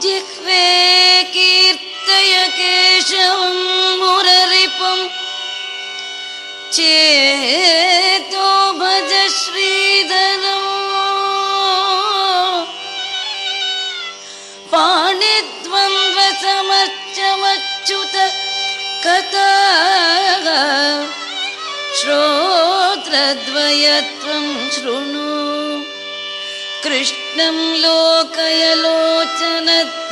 जिह्वे कीर्तय केशवं मुररिपुं। चेतो भज श्रीधरम् पाणिद्वन्द्वसमच्चमच्युत कथा। श्रोत्रद्वयत्वं शृणु। कृष्णं लोकयलोचन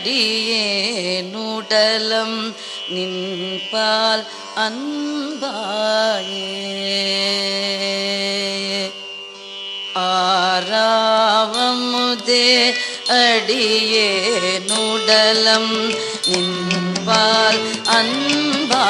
அடியே நூடலம் நின்பால் அன்பாயே. ஆராவமுதே அடியே நூடலம் நின்பால் அன்பாயே.